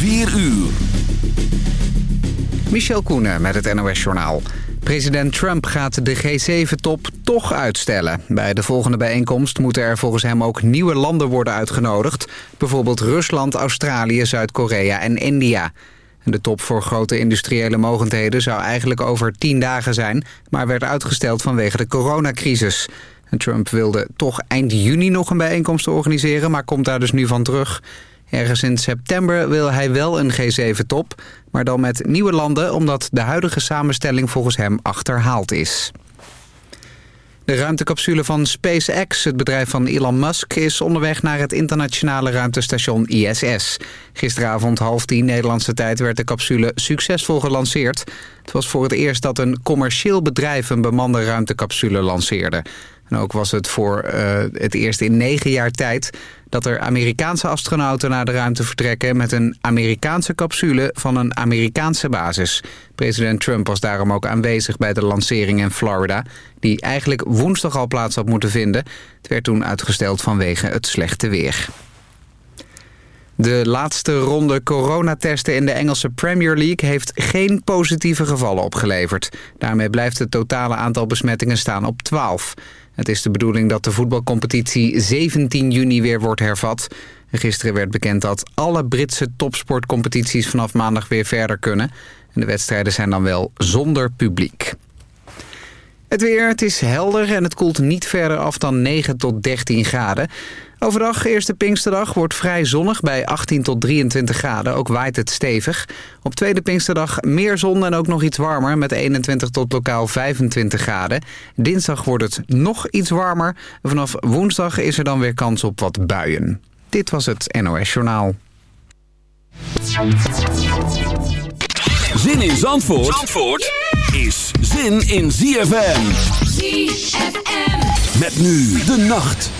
4 uur. Michel Koenen met het NOS-journaal. President Trump gaat de G7-top toch uitstellen. Bij de volgende bijeenkomst moeten er volgens hem ook nieuwe landen worden uitgenodigd. Bijvoorbeeld Rusland, Australië, Zuid-Korea en India. De top voor grote industriële mogendheden zou eigenlijk over tien dagen zijn... maar werd uitgesteld vanwege de coronacrisis. Trump wilde toch eind juni nog een bijeenkomst organiseren... maar komt daar dus nu van terug... Ergens in september wil hij wel een G7-top, maar dan met nieuwe landen... omdat de huidige samenstelling volgens hem achterhaald is. De ruimtecapsule van SpaceX, het bedrijf van Elon Musk... is onderweg naar het internationale ruimtestation ISS. Gisteravond half tien Nederlandse tijd werd de capsule succesvol gelanceerd. Het was voor het eerst dat een commercieel bedrijf... een bemande ruimtecapsule lanceerde. En ook was het voor uh, het eerst in negen jaar tijd dat er Amerikaanse astronauten naar de ruimte vertrekken... met een Amerikaanse capsule van een Amerikaanse basis. President Trump was daarom ook aanwezig bij de lancering in Florida... die eigenlijk woensdag al plaats had moeten vinden. Het werd toen uitgesteld vanwege het slechte weer. De laatste ronde coronatesten in de Engelse Premier League heeft geen positieve gevallen opgeleverd. Daarmee blijft het totale aantal besmettingen staan op 12. Het is de bedoeling dat de voetbalcompetitie 17 juni weer wordt hervat. Gisteren werd bekend dat alle Britse topsportcompetities vanaf maandag weer verder kunnen. En de wedstrijden zijn dan wel zonder publiek. Het weer, het is helder en het koelt niet verder af dan 9 tot 13 graden. Overdag, eerste Pinksterdag, wordt vrij zonnig bij 18 tot 23 graden. Ook waait het stevig. Op tweede Pinksterdag meer zon en ook nog iets warmer... met 21 tot lokaal 25 graden. Dinsdag wordt het nog iets warmer. Vanaf woensdag is er dan weer kans op wat buien. Dit was het NOS Journaal. Zin in Zandvoort, Zandvoort is zin in ZFM. ZFM. Met nu de nacht.